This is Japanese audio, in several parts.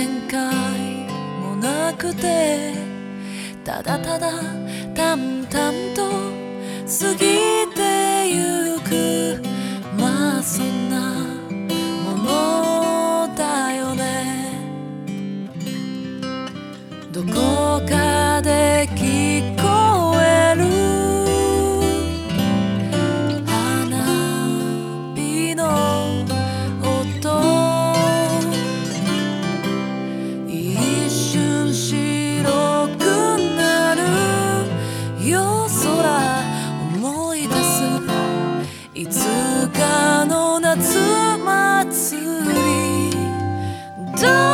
展開もなくてただただ淡々と過ぎてゆく。don't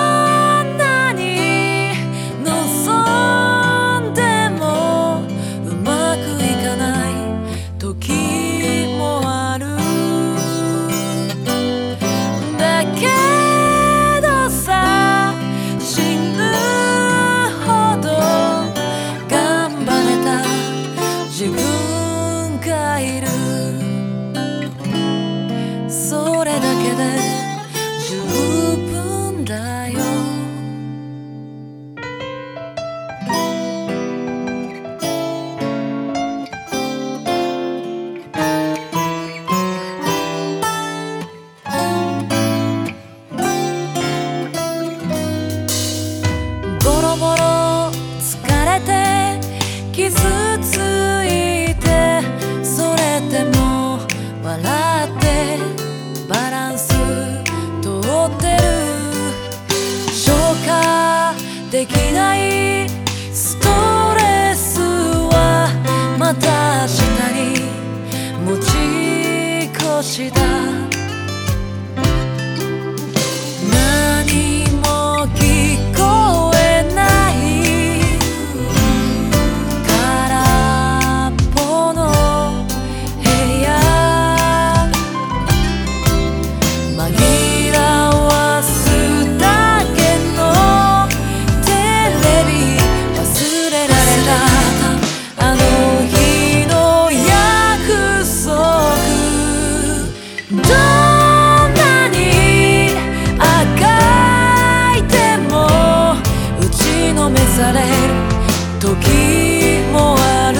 te dar. 時もある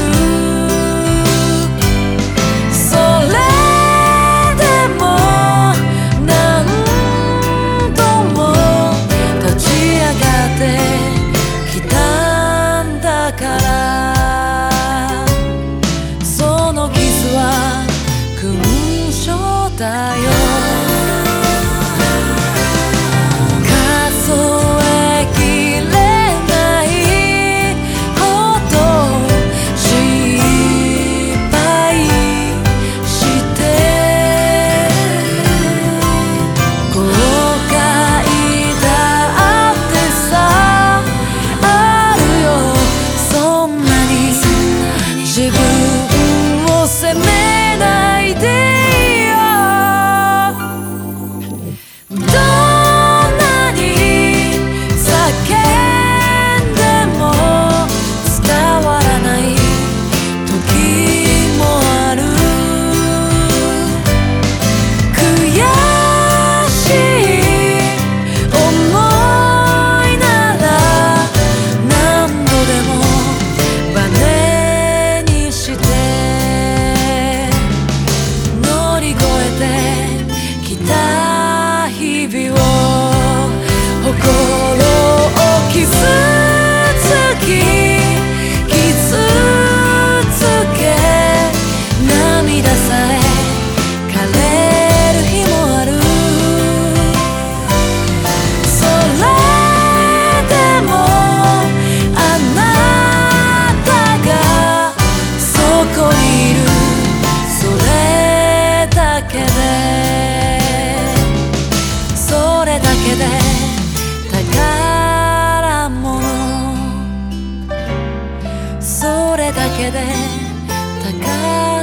それでも何度も立ち上がってきたんだから。その傷は勲章だよ。だけで高い